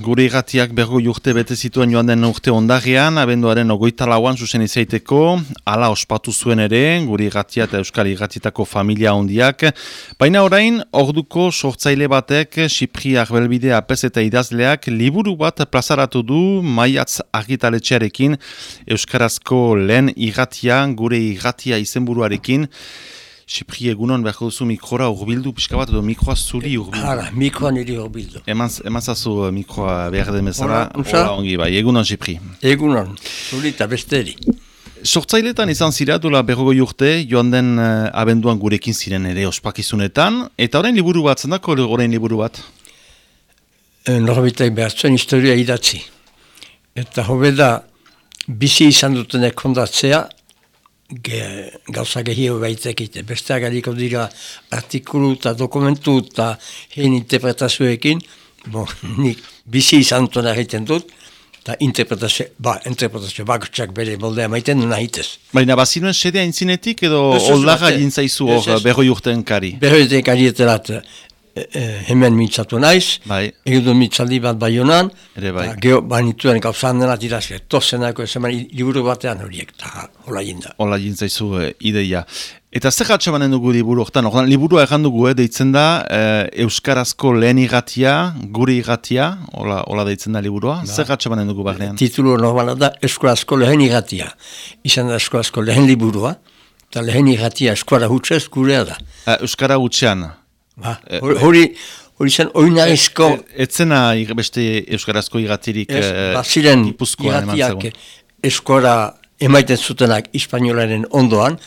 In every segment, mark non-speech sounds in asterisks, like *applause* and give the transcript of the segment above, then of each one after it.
gure irratiak bergo urte bete zituen joan den urte ondarean, abenduaren ogoita lauan zuzen izaiteko, ala ospatu zuen ere, gure irratia eta euskal irratitako familia hondiak. Baina orain, orduko sortzaile batek, Sipri Arbelbide apes eta idazleak, liburu bat plazaratu du maiatz argitaletxearekin, euskarazko lehen irratia, gure irratia izenburuarekin, Sipri egunon behar duzu mikrora urbildu pixka bat edo mikroa zuri urbildu. Hala, mikroa niri urbildu. Eman zazu uh, mikroa behar den bezala. Hola, ongi bai, egunon Sipri. Egunon, zuri eta besteri. Sortzailetan izan zira duela berrogoi urte, joan den uh, abenduan gurekin ziren ere ospakizunetan, eta orain liburu bat, zendako orain liburu bat? E, Norbitek behar zuen historia idatzi. Eta hobeda bizi izan dutenek kondatzea, ge, gauza gehio baitekite. Besteak adiko dira artikulu eta dokumentu eta hein interpretazioekin, bon, nik bizi izan duen egiten dut, eta interpretazio, ba, interpretazio bakotxak bere moldea maiten du nahitez. Baina bazinuen sedea intzinetik edo oldaga jintzaizu hor berroi urten kari? Berroi urten kari etelat, e, e, hemen mintzatu naiz, bai. egudu mintzaldi bat bai honan, Ere bai. geho banituen gauzan dena dirazke, tozenako ezeman liburu batean horiek, eta hola jinda. Hola jintzaizu e, ideia. Eta zer atxamanen dugu liburu, oktan, ordan, liburua egan dugu, eh, deitzen da, eh, Euskarazko lehen igatia, guri igatia, hola, hola deitzen da liburua, ba. zer atxamanen dugu barnean? Titulu normala da, Euskarazko lehen igatia. Izan da Euskarazko lehen liburua, eta lehen igatia Euskara hutsez gurea da. Uh, Euskara hutsean? Ba, hori, hori zen oinarizko... E, etzena beste Euskarazko igatirik ez, ba, ziren gipuzkoan igatiak Euskara emaiten zutenak Espainolaren ondoan,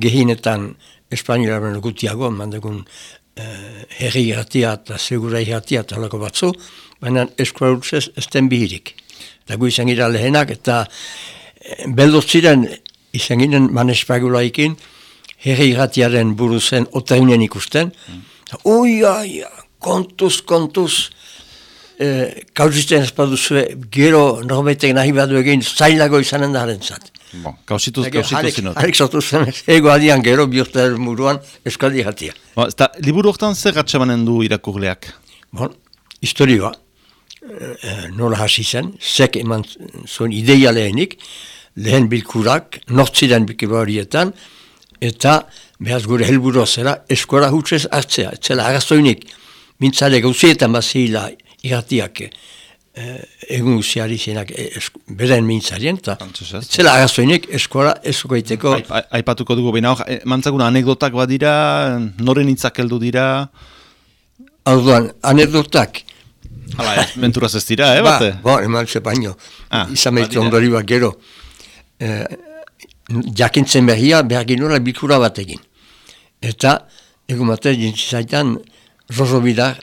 gehinetan espainolaren gutiago, mandagun eh, herri irratia eta segura irratia eta lako batzu, baina eskola urtsez ez den bihirik. Eta gu izan gira lehenak, eta eh, beldot ziren izan ginen manespagulaikin, herri irratiaren buru zen otainen ikusten, mm. Ui, ai, kontuz, kontuz, eh, kauzisten espaduzue, gero norbetek nahi badu egin, zailago izanen da harentzat. Bon, kausituz, kausituz zinot. Harek sortu zen, ego adian gero bihurtar muruan eskaldi jatia. Bon, eta liburu hortan zer atxamanen du irakurleak? Bon, historioa, e, nola hasi zen, zek eman zuen ideia lehenik, lehen bilkurak, nortziren bilkura horietan, eta behaz gure helburu zera eskola hutsez hartzea, etzela arazoinik, mintzale gauzietan bazila iratiak, eh, egun guziari zenak eh, beren mintzarien, eta zela agazoinek eskola ezuko iteko. Aipatuko dugu baina hor, eh, mantzakuna anekdotak badira, noren hitzak heldu dira? Hau duan, anekdotak. Hala, ez, menturaz ez dira, eh, ba, bate? Ba, eman ze baino, ah, izan meitu ondori gero. Eh, jakintzen behia, behar ginola bilkura bat egin. Eta, egun batez, jintzizaitan, Rozo Bidar,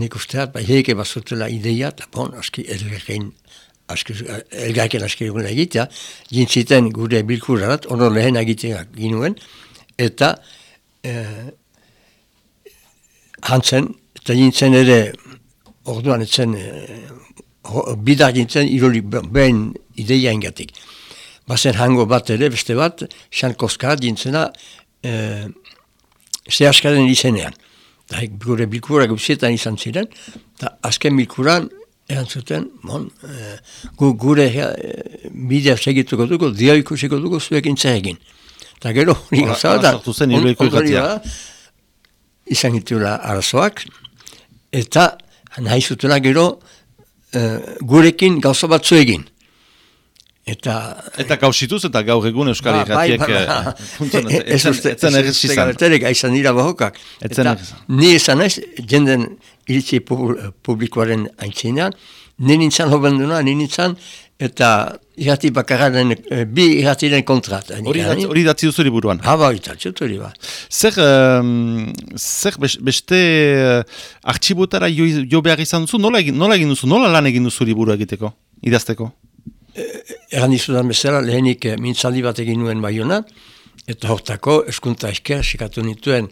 nik usteat, bai heike bazutela ideia, eta bon, aski elgarrein, aski, elgarrein aski egun egitea, jintziten gure bilkurarat, ono lehen egitea ginuen, eta eh, hantzen, eta jintzen ere, orduan etzen, eh, bidar jintzen, iroli behin ideia ingatik. Bazen hango bat ere, beste bat, Xan Koska jintzena, eh, zehaskaren izenean. Da, gure bilkura guzietan izan ziren, eta azken bilkuran, eran zuten, bon, e, gu, gure e, bidea segituko dugu, dio ikusiko dugu zuek intzeregin. Eta gero, hori gauza da, izan ditula arazoak, eta nahi zutela gero e, gurekin gauza batzu egin. Eta, eta gauzituz eta gaur egun Euskal Herratiek ba, bai, ba, ba. *laughs* etzen errez izan. Etzen dira bahokak. Eta ni esan ez, jenden iritsi publikoaren aintzinean, ni nintzen hobenduna, ni nintzen, eta irrati bakararen, eh, bi irratiren kontrat. Hori datzi duzu buruan. Ha, ba, datzi hori ba. Zer, um, zer beste uh, artxibotara jo, jo behar izan duzu, nola nola egin duzu, nola lan egin duzu liburu egiteko, idazteko? Eran dizudan bezala, lehenik eh, mintzaldi bat egin nuen baiona, eta hortako eskunta esker sikatu nituen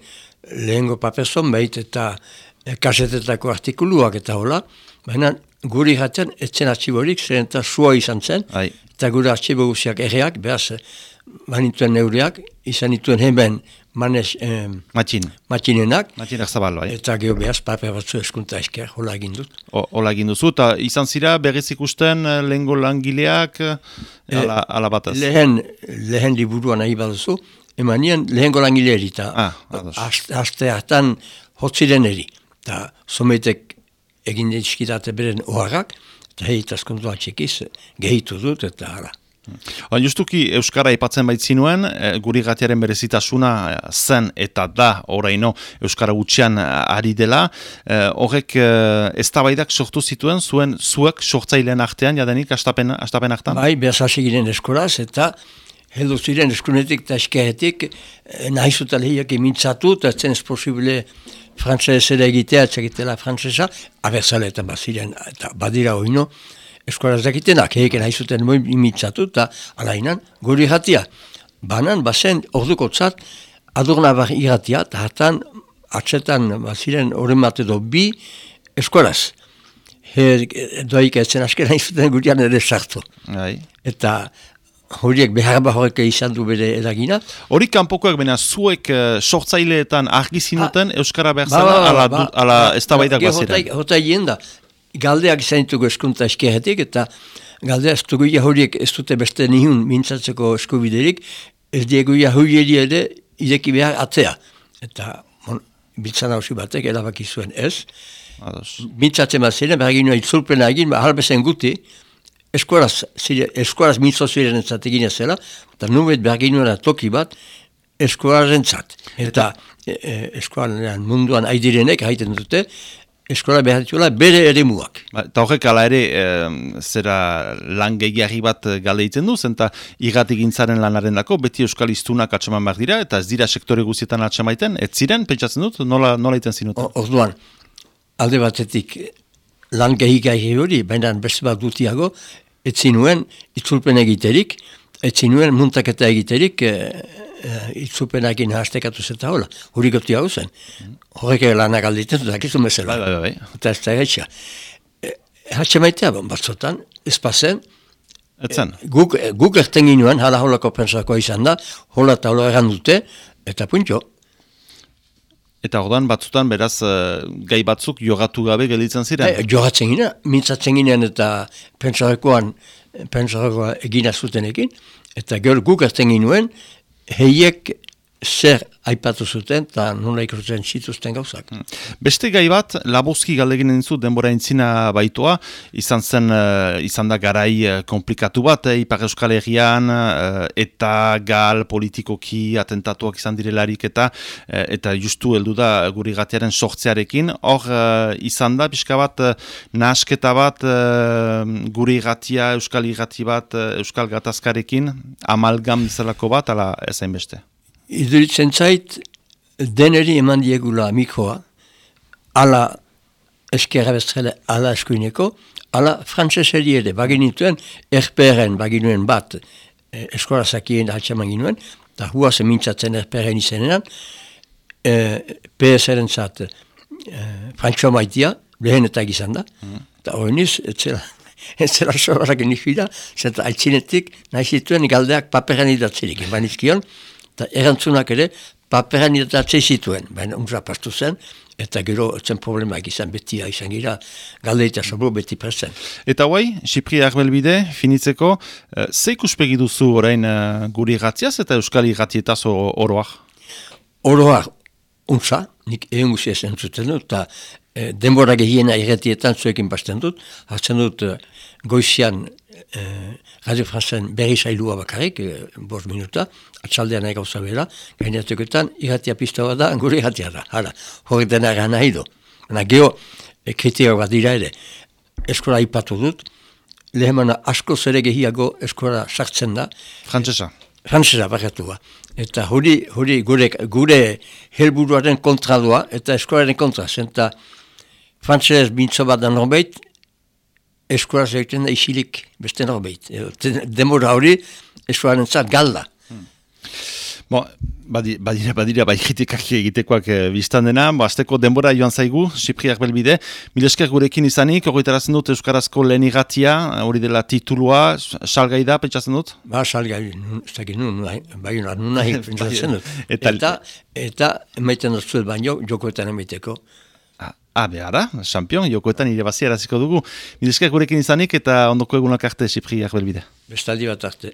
lehengo paperzon behit eta eh, kasetetako artikuluak eta hola, baina guri jaten etzen atxiborik, zeren eta sua izan zen, Ai. eta gure atxibo guziak erreak, behaz, banituen neureak, izan nituen hemen manez eh, Matxin. matxinenak, Matxin erzabalo, bai. eta geho behaz paper batzu eskunta esker, hola egin dut. O- Hola egin duzu, eta izan zira berriz ikusten eh, lehengo langileak eh, ala, ala bataz. Lehen, lehen liburuan nahi baduzu, emanien lehen golangile eri, eta Ah, ados. aste, aste hartan hotziren eri. Eta sometek egin dizkitate beren oharrak, eta hei taskontua txekiz, gehitu dut, eta hala. Ba, justuki Euskara aipatzen baitzinuen, e, guri gatiaren berezitasuna eh, zen eta da oraino Euskara gutxian eh, ari dela. E, horrek e, eztabaidak sortu zituen zuen zuek sortzaileen artean, jadenik, astapen, astapen hartan? Bai, behaz hasi giren eskolaz, eta heldu ziren eskunetik eta eskeretik, eh, nahi zuta lehiak emintzatu, eta zen posible frantzez ere egitea, txekitela frantzesa, abertzaleetan baziren, eta badira oino, eskola ez dakitenak, heiken nahi zuten moi imintzatu, eta alainan, guri jatia. Banan, bazen, orduko tzat, adurna bar iratia, eta hartan, atxetan, baziren, horren bat edo bi, eskolaz. He, doaik etzen asken nahi zuten gurian ere sartu. Bai. Eta horiek behar horrek izan du bere eragina. Hori kanpokoak bena zuek eh, sortzaileetan argi zinuten Euskara behar Ba, zela, ba, ba, ala, ba, ala ba, eztabaidak ba, baziren. Hota, da, galdeak izan ditugu eskuntza eskeretik, eta galdea ez dugu horiek ez dute beste nihun mintzatzeko eskubiderik, ez diegu horieri ere ideki behar atzea. Eta mon, biltzan hausi batek erabaki zuen ez, Ados. mintzatzen bat ziren, behar ginoa itzulpena egin, ba, halbezen guti, eskuaraz, zire, eskuaraz mintzo ziren entzat egin zela, eta nubet behar ginoa toki bat, eskualaren zat. Eta e, e, eskualaren munduan aidirenek haiten dute, eskola behar dituela bere ere muak. Ba, Eta horrek ala ere, em, zera lan gehiagi bat eh, galde egiten du, zenta irrati gintzaren lanaren dako, beti euskal iztunak atxeman behar dira, eta ez dira sektore guztietan atxemaiten, ez ziren, pentsatzen dut, nola, nola iten zinuten? Orduan, alde batetik lan gehiagai hori, baina beste bat dutiago, ez zinuen itzulpen egiterik, ez zinuen muntaketa egiterik e, e, itzulpenakin hastekatu zeta hola. Hori goti hau zen. Horrek lanak alditen dut, dakizu mesela. Bai, bai, bai. Eta ez da egetxa. E, Hatxe maitea, batzotan, ez pasen, Etzen, guk, guk erten ginoen, hala holako pensakoa izan da, hola eta hola egan dute, eta puntxo. eta orduan batzutan beraz eh, gai batzuk jogatu gabe gelditzen ziren. E, jogatzen ginen, mintzatzen ginen eta pentsarekoan, pentsarekoa egina zutenekin, eta gero guk erten ginuen, heiek zer aipatu zuten, eta nola ikusten zituzten gauzak. Beste gai bat, labozki galdegin dintzu denbora intzina baitoa, izan zen, eh, izan da garai eh, komplikatu bat, eh, Ipar Euskal Herrian, eh, eta gal politikoki atentatuak izan direlarik eta eta justu heldu da guri gatiaren sortzearekin, hor izan da, pixka bat, nahasketa bat, guri gatia, Euskal Igati bat, Euskal Gatazkarekin, amalgam zelako bat, ala ezain beste. Iduritzen zait, deneri eman diegula mikroa, ala eskerra bezala ala eskuineko, ala frantzeseri ere, baginituen, erperen baginuen bat, e, eskola zakien hatxaman ginuen, eta huaz mintzatzen erperen izenean, e, PS-eren zat, e, frantxo maitia, lehen eta gizan da, eta hori niz, etzela, etzela sobarak nifida, zeta altzinetik, nahi zituen galdeak paperan idatzerik, banizkion, eta erantzunak ere, paperan idatze zituen, baina unra pastu zen, eta gero zen problemaak izan betia izan gira, galde eta sobro beti presten. Eta guai, Xipri Arbelbide, finitzeko, uh, ze ikuspegi duzu orain eh, guri gatziaz eta euskal irratietaz o- oroak? Oroa, untza, nik egin guzia zen zuten dut, eta e, denbora gehiena irretietan zuekin pasten dut, hartzen dut goizian e, Radio Franzen berri sailua bakarrik, e, bost minuta, atxaldean nahi gauza bera, gainetuketan irratia pista bat da, gure irratia da, hala, hori dena gara nahi du. Baina geho, e, kriterio bat dira ere, eskola ipatu dut, lehemana asko zere gehiago eskola sartzen da, Frantzesa. Frantzesa bakatua. Eta hori, hori gure, gure helburuaren kontra doa, eta eskolaren kontra. Zenta frantzes bintzo bat da norbait, eskola egiten da isilik beste norbait. Demora hori eskolaren zat galda. Bo, badira, badira, badira bai kritikak egitekoak e, biztan dena, bo, azteko denbora joan zaigu, Sipriak belbide, milesker gurekin izanik, horretarazen dut Euskarazko lehen igatia, hori dela titulua, salgai da, pentsatzen dut? Ba, salgai, ez dakit nun, bai, nun nahi, *laughs* pentsatzen dut. eta, eta, eta, emaiten dut zuet baino, jokoetan emiteko. Ah, behara, champion, jokoetan ire bazia eraziko dugu. Milesker gurekin izanik eta ondoko egunak arte, Sipriak belbide. Bestaldi bat arte.